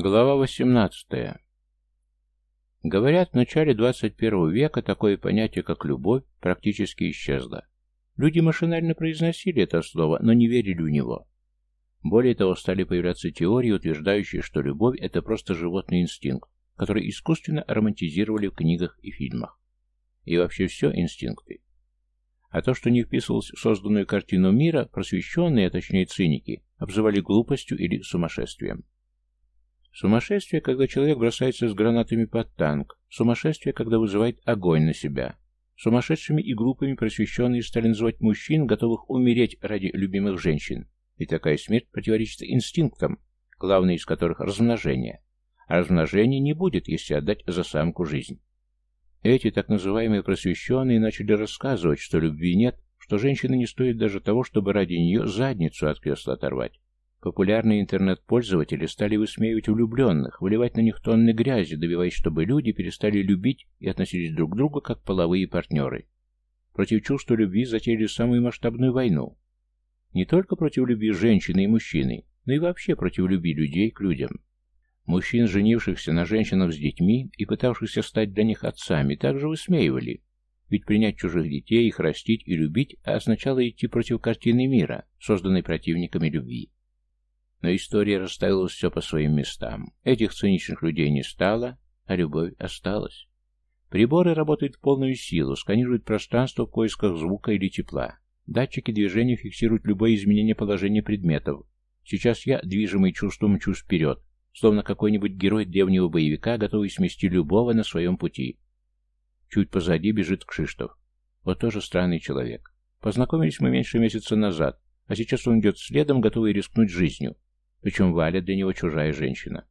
Глава 18. Говорят, в начале 21 века такое понятие, как любовь, практически исчезло. Люди машинально произносили это слово, но не верили в него. Более того, стали появляться теории, утверждающие, что любовь – это просто животный инстинкт, который искусственно романтизировали в книгах и фильмах. И вообще все инстинкты. А то, что не вписывалось в созданную картину мира, просвещенные, а точнее циники, обзывали глупостью или сумасшествием. Сумасшествие, когда человек бросается с гранатами под танк. Сумасшествие, когда вызывает огонь на себя. Сумасшедшими и глупыми просвещенные стали называть мужчин, готовых умереть ради любимых женщин. И такая смерть противоречит инстинктам, главный из которых – размножение. А размножения не будет, если отдать за самку жизнь. Эти так называемые просвещенные начали рассказывать, что любви нет, что женщины не стоит даже того, чтобы ради нее задницу от кресла оторвать. Популярные интернет-пользователи стали высмеивать влюбленных, выливать на них тонны грязи, добиваясь, чтобы люди перестали любить и относились друг к другу как половые партнеры. Против чувства любви затеяли самую масштабную войну. Не только против любви женщины и мужчины, но и вообще против любви людей к людям. Мужчин, женившихся на женщинах с детьми и пытавшихся стать для них отцами, также высмеивали. Ведь принять чужих детей, их растить и любить означало идти против картины мира, созданной противниками любви. Но история расставила все по своим местам. Этих циничных людей не стало, а любовь осталась. Приборы работают в полную силу, сканируют пространство в поисках звука или тепла. Датчики движения фиксируют любое изменение положения предметов. Сейчас я, движимый чувством, мчусь вперед, словно какой-нибудь герой древнего боевика, готовый смести любого на своем пути. Чуть позади бежит Кшиштов. Вот тоже странный человек. Познакомились мы меньше месяца назад, а сейчас он идет следом, готовый рискнуть жизнью, причем Валя для него чужая женщина.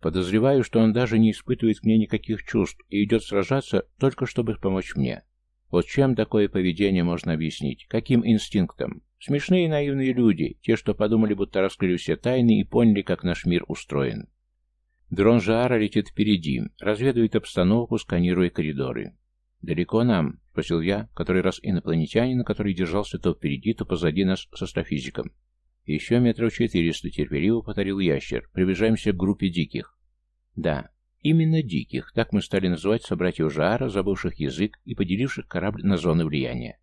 Подозреваю, что он даже не испытывает к ней никаких чувств и идет сражаться только чтобы помочь мне. Вот чем такое поведение можно объяснить? Каким инстинктом? Смешные и наивные люди, те, что подумали, будто раскрыли все тайны и поняли, как наш мир устроен. Дрон Жаара летит впереди, разведывает обстановку, сканируя коридоры. «Далеко нам?» — спросил я, который раз инопланетянин, который держался то впереди, то позади нас с астрофизиком. «Еще метров четыреста», — терпеливо повторил ящер. «Приближаемся к группе диких». «Да, именно диких. Так мы стали называть собратьев Жара, забывших язык и поделивших корабль на зоны влияния.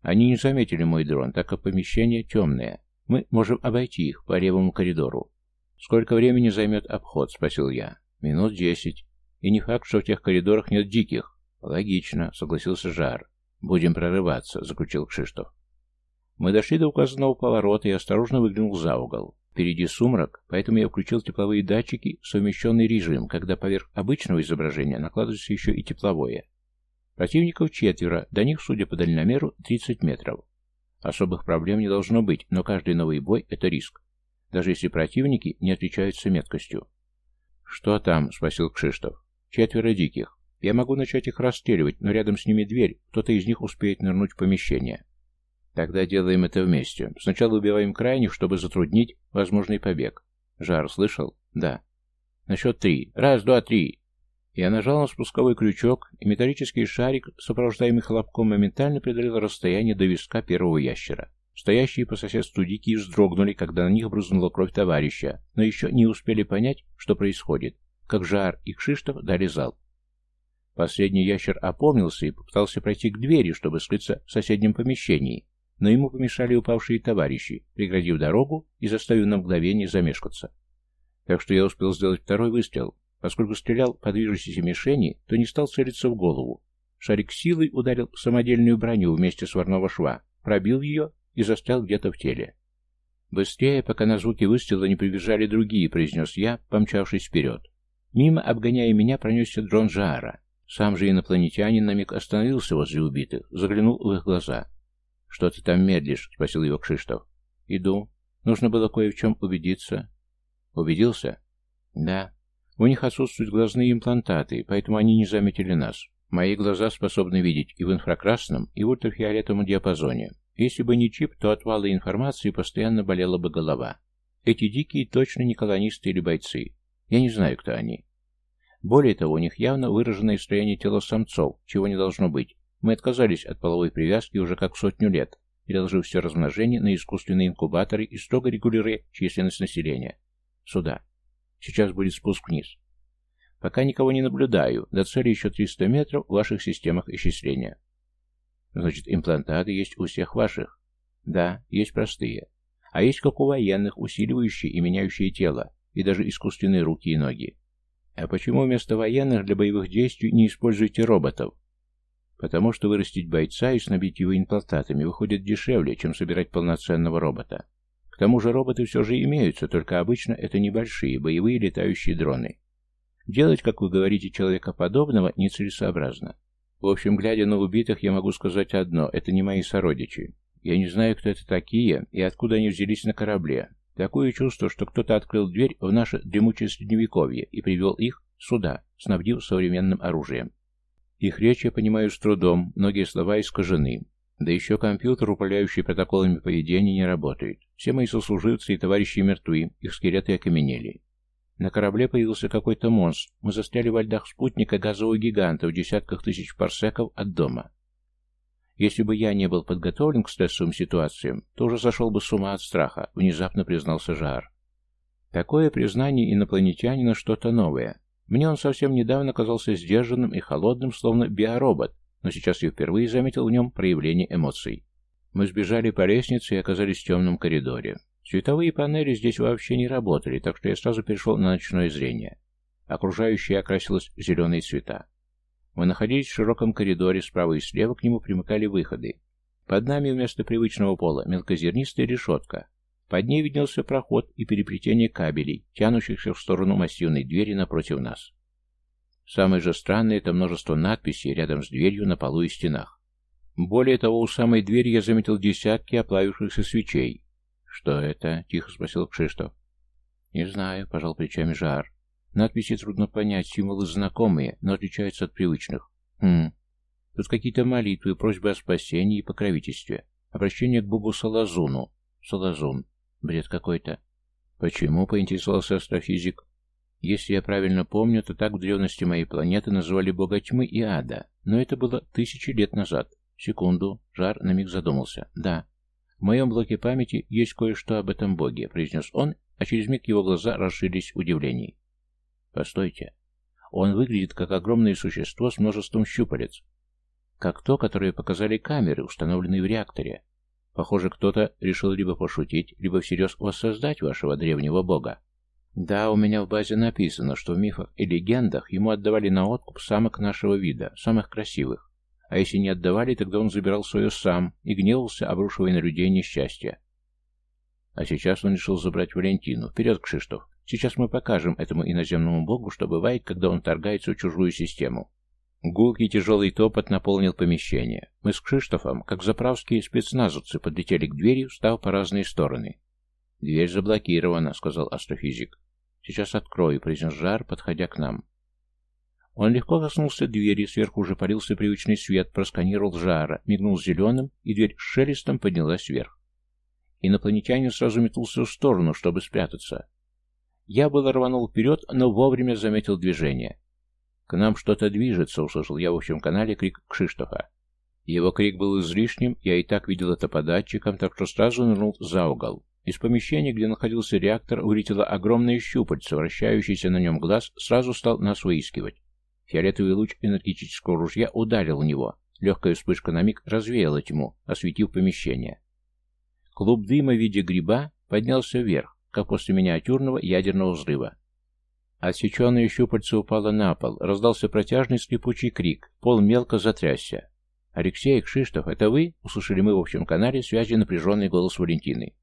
Они не заметили мой дрон, так как помещение темное. Мы можем обойти их по левому коридору. «Сколько времени займет обход?» — спросил я. «Минут десять. И не факт, что в тех коридорах нет диких». «Логично», — согласился Жар. «Будем прорываться», — заключил Кшиштов. Мы дошли до указанного поворота и осторожно выглянул за угол. Впереди сумрак, поэтому я включил тепловые датчики, совмещенный режим, когда поверх обычного изображения накладывается еще и тепловое. Противников четверо, до них, судя по дальномеру, 30 метров. Особых проблем не должно быть, но каждый новый бой – это риск, даже если противники не отличаются меткостью. «Что там?» – спросил Кшиштов. «Четверо диких. Я могу начать их расстреливать, но рядом с ними дверь, кто-то из них успеет нырнуть в помещение». Тогда делаем это вместе. Сначала убиваем крайних, чтобы затруднить возможный побег. Жар, слышал? Да. На счет три. Раз, два, три. Я нажал на спусковой крючок, и металлический шарик, сопровождаемый хлопком, моментально преодолел расстояние до виска первого ящера. Стоящие по соседству дикие вздрогнули, когда на них брызнула кровь товарища, но еще не успели понять, что происходит, как Жар и Кшиштов дали залп. Последний ящер опомнился и попытался пройти к двери, чтобы скрыться в соседнем помещении, но ему помешали упавшие товарищи, преградив дорогу и заставив на мгновение замешкаться. Так что я успел сделать второй выстрел. Поскольку стрелял по движущейся мишени, то не стал целиться в голову. Шарик силой ударил самодельную броню вместе сварного шва, пробил ее и застрял где-то в теле. «Быстрее, пока на звуки выстрела не прибежали другие», — произнес я, помчавшись вперед. Мимо, обгоняя меня, пронесся дрон Жаара. Сам же инопланетянин на миг остановился возле убитых, заглянул в их глаза. «Что ты там медлишь?» — спросил его Кшиштов. «Иду. Нужно было кое в чем убедиться». «Убедился?» «Да. У них отсутствуют глазные имплантаты, поэтому они не заметили нас. Мои глаза способны видеть и в инфракрасном, и в ультрафиолетовом диапазоне. Если бы не чип, то от вала информации постоянно болела бы голова. Эти дикие точно не колонисты или бойцы. Я не знаю, кто они. Более того, у них явно выраженное строение тела самцов, чего не должно быть, мы отказались от половой привязки уже как сотню лет, переложив все размножение на искусственные инкубаторы и строго регулируя численность населения. Сюда. Сейчас будет спуск вниз. Пока никого не наблюдаю. До цели еще 300 метров в ваших системах исчисления. Значит, имплантаты есть у всех ваших? Да, есть простые. А есть как у военных, усиливающие и меняющие тело, и даже искусственные руки и ноги. А почему вместо военных для боевых действий не используете роботов? Потому что вырастить бойца и снабдить его имплантатами выходит дешевле, чем собирать полноценного робота. К тому же роботы все же имеются, только обычно это небольшие, боевые летающие дроны. Делать, как вы говорите, человека подобного нецелесообразно. В общем, глядя на убитых, я могу сказать одно – это не мои сородичи. Я не знаю, кто это такие и откуда они взялись на корабле. Такое чувство, что кто-то открыл дверь в наше дремучее средневековье и привел их сюда, снабдив современным оружием. Их речь я понимаю с трудом, многие слова искажены. Да еще компьютер, управляющий протоколами поведения, не работает. Все мои сослуживцы и товарищи мертвы, их скелеты окаменели. На корабле появился какой-то монстр. Мы застряли во льдах спутника газового гиганта в десятках тысяч парсеков от дома. Если бы я не был подготовлен к стрессовым ситуациям, то уже сошел бы с ума от страха, внезапно признался Жар. Такое признание инопланетянина что-то новое. Мне он совсем недавно казался сдержанным и холодным, словно биоробот, но сейчас я впервые заметил в нем проявление эмоций. Мы сбежали по лестнице и оказались в темном коридоре. Световые панели здесь вообще не работали, так что я сразу перешел на ночное зрение. Окружающее окрасилось в зеленые цвета. Мы находились в широком коридоре, справа и слева к нему примыкали выходы. Под нами вместо привычного пола мелкозернистая решетка, под ней виднелся проход и переплетение кабелей, тянущихся в сторону массивной двери напротив нас. Самое же странное — это множество надписей рядом с дверью на полу и стенах. Более того, у самой двери я заметил десятки оплавившихся свечей. «Что это?» — тихо спросил Кшиштов. «Не знаю», — пожал плечами Жар. «Надписи трудно понять, символы знакомые, но отличаются от привычных. Хм. Тут какие-то молитвы, просьбы о спасении и покровительстве. Обращение к Богу Салазуну. Салазун. Бред какой-то. Почему, поинтересовался астрофизик. Если я правильно помню, то так в древности моей планеты называли бога тьмы и ада, но это было тысячи лет назад. Секунду, Жар на миг задумался. Да, в моем блоке памяти есть кое-что об этом боге, произнес он, а через миг его глаза расширились удивлений. Постойте. Он выглядит как огромное существо с множеством щупалец. Как то, которое показали камеры, установленные в реакторе. Похоже, кто-то решил либо пошутить, либо всерьез воссоздать вашего древнего бога. Да, у меня в базе написано, что в мифах и легендах ему отдавали на откуп самок нашего вида, самых красивых. А если не отдавали, тогда он забирал свое сам и гневался, обрушивая на людей несчастье. А сейчас он решил забрать Валентину. Вперед, Кшиштов. Сейчас мы покажем этому иноземному богу, что бывает, когда он торгается в чужую систему. Гулкий тяжелый топот наполнил помещение. Мы с Кшиштофом, как заправские спецназовцы, подлетели к двери, встав по разные стороны. «Дверь заблокирована», — сказал астрофизик. «Сейчас открою», — произнес Жар, подходя к нам. Он легко коснулся двери, сверху уже парился привычный свет, просканировал Жара, мигнул зеленым, и дверь с шелестом поднялась вверх. Инопланетянин сразу метнулся в сторону, чтобы спрятаться. Я было рванул вперед, но вовремя заметил движение. «К нам что-то движется», — услышал я в общем канале крик Кшиштофа. Его крик был излишним, я и так видел это по датчикам, так что сразу нырнул за угол. Из помещения, где находился реактор, вылетело огромное щупальце, вращающийся на нем глаз, сразу стал нас выискивать. Фиолетовый луч энергетического ружья ударил в него. Легкая вспышка на миг развеяла тьму, осветив помещение. Клуб дыма в виде гриба поднялся вверх, как после миниатюрного ядерного взрыва. Отсеченное щупальце упало на пол, раздался протяжный скрипучий крик, пол мелко затрясся. «Алексей, Кшиштов, это вы?» — услышали мы в общем канале связи напряженный голос Валентины.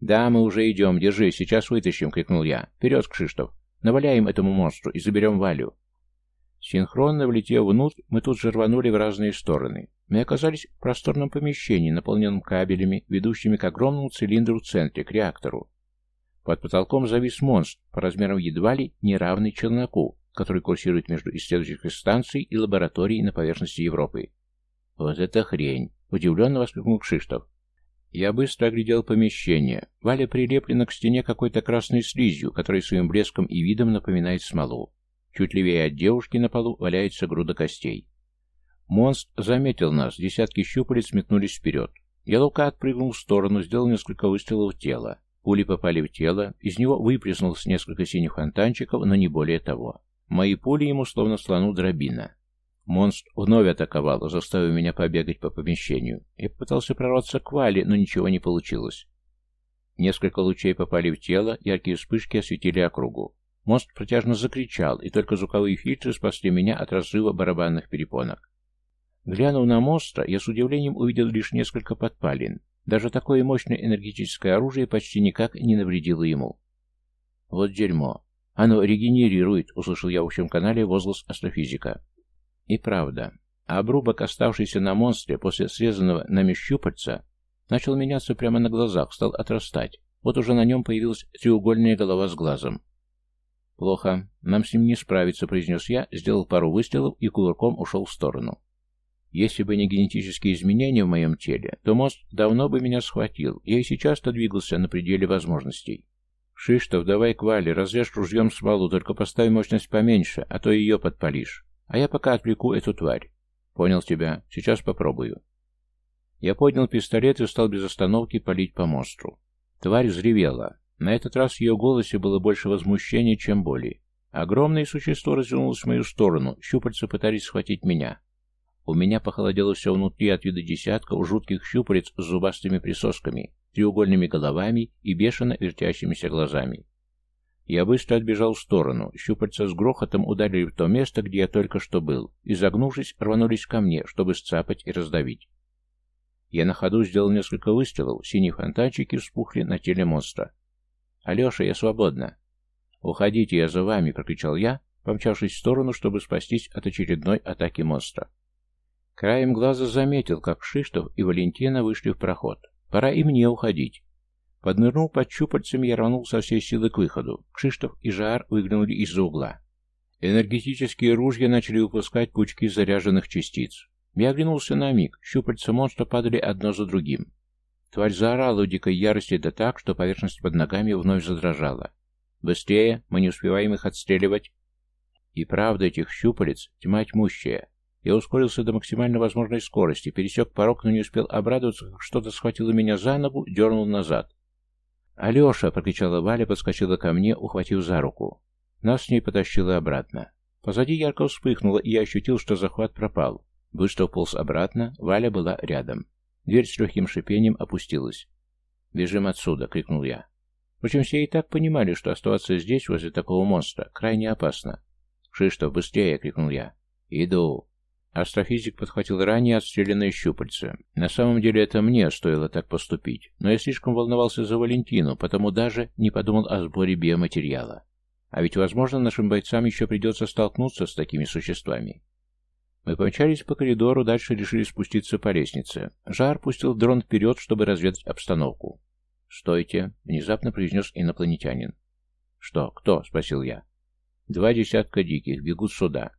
«Да, мы уже идем, держи, сейчас вытащим!» — крикнул я. «Вперед, Кшиштов! Наваляем этому монстру и заберем Валю!» Синхронно влетев внутрь, мы тут же рванули в разные стороны. Мы оказались в просторном помещении, наполненном кабелями, ведущими к огромному цилиндру в центре, к реактору. Под потолком завис монстр, по размерам едва ли неравный челноку, который курсирует между исследовательской станцией и лабораторией на поверхности Европы. «Вот это хрень!» — удивленно воскликнул Кшиштов. Я быстро оглядел помещение. Валя прилеплена к стене какой-то красной слизью, которая своим блеском и видом напоминает смолу. Чуть левее от девушки на полу валяется груда костей. Монстр заметил нас, десятки щупалец метнулись вперед. Я лука отпрыгнул в сторону, сделал несколько выстрелов в тело. Пули попали в тело, из него выплеснулось несколько синих фонтанчиков, но не более того. Мои пули ему словно слону дробина. Монстр вновь атаковал, заставив меня побегать по помещению. Я попытался прорваться к Вале, но ничего не получилось. Несколько лучей попали в тело, яркие вспышки осветили округу. Монстр протяжно закричал, и только звуковые фильтры спасли меня от разрыва барабанных перепонок. Глянув на монстра, я с удивлением увидел лишь несколько подпалин. Даже такое мощное энергетическое оружие почти никак не навредило ему. «Вот дерьмо. Оно регенерирует», — услышал я в общем канале возглас астрофизика. И правда. Обрубок, оставшийся на монстре после срезанного нами щупальца, начал меняться прямо на глазах, стал отрастать. Вот уже на нем появилась треугольная голова с глазом. «Плохо. Нам с ним не справиться», — произнес я, сделал пару выстрелов и кувырком ушел в сторону. Если бы не генетические изменения в моем теле, то мозг давно бы меня схватил. Я и сейчас-то двигался на пределе возможностей. «Шиштов, давай к Вале, разрежь ружьем смолу, только поставь мощность поменьше, а то ее подпалишь. А я пока отвлеку эту тварь». «Понял тебя. Сейчас попробую». Я поднял пистолет и стал без остановки палить по монстру. Тварь взревела. На этот раз в ее голосе было больше возмущения, чем боли. Огромное существо развернулось в мою сторону, щупальца пытались схватить меня. У меня похолодело все внутри от вида десятков жутких щупалец с зубастыми присосками, треугольными головами и бешено вертящимися глазами. Я быстро отбежал в сторону, щупальца с грохотом ударили в то место, где я только что был, и, загнувшись, рванулись ко мне, чтобы сцапать и раздавить. Я на ходу сделал несколько выстрелов, синие фонтанчики вспухли на теле монстра. «Алеша, я свободна!» «Уходите, я за вами!» — прокричал я, помчавшись в сторону, чтобы спастись от очередной атаки монстра. Краем глаза заметил, как Шиштов и Валентина вышли в проход. Пора и мне уходить. Поднырнул под щупальцами, я рванул со всей силы к выходу. Кшиштов и Жар выглянули из-за угла. Энергетические ружья начали выпускать пучки заряженных частиц. Я оглянулся на миг. Щупальца монстра падали одно за другим. Тварь заорала в дикой ярости да так, что поверхность под ногами вновь задрожала. «Быстрее! Мы не успеваем их отстреливать!» И правда этих щупалец тьма тьмущая. Я ускорился до максимально возможной скорости, пересек порог, но не успел обрадоваться, как что-то схватило меня за ногу, дернул назад. «Алеша!» — прокричала Валя, подскочила ко мне, ухватив за руку. Нас с ней потащило обратно. Позади ярко вспыхнуло, и я ощутил, что захват пропал. Быстро уполз обратно, Валя была рядом. Дверь с легким шипением опустилась. «Бежим отсюда!» — крикнул я. Впрочем, все и так понимали, что оставаться здесь, возле такого монстра, крайне опасно. «Шиштов, быстрее!» — крикнул я. «Иду!» Астрофизик подхватил ранее отстрелянное щупальце. На самом деле это мне стоило так поступить, но я слишком волновался за Валентину, потому даже не подумал о сборе биоматериала. А ведь, возможно, нашим бойцам еще придется столкнуться с такими существами. Мы помчались по коридору, дальше решили спуститься по лестнице. Жар пустил дрон вперед, чтобы разведать обстановку. «Стойте!» — внезапно произнес инопланетянин. «Что? Кто?» — спросил я. «Два десятка диких бегут сюда.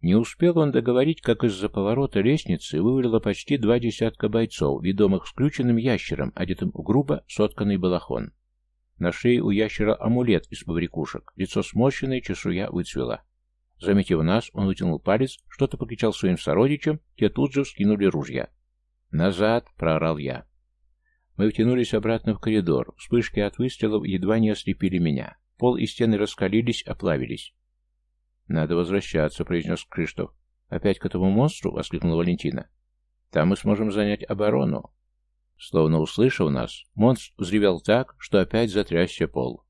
Не успел он договорить, как из-за поворота лестницы вывалило почти два десятка бойцов, ведомых включенным ящером, одетым в грубо сотканный балахон. На шее у ящера амулет из побрякушек, лицо сморщенное, чешуя выцвела. Заметив нас, он вытянул палец, что-то покричал своим сородичам, те тут же вскинули ружья. «Назад!» — проорал я. Мы втянулись обратно в коридор. Вспышки от выстрелов едва не ослепили меня. Пол и стены раскалились, оплавились. «Надо возвращаться», — произнес Криштоф. «Опять к этому монстру?» — воскликнула Валентина. «Там мы сможем занять оборону». Словно услышав нас, монстр взревел так, что опять затрясся пол.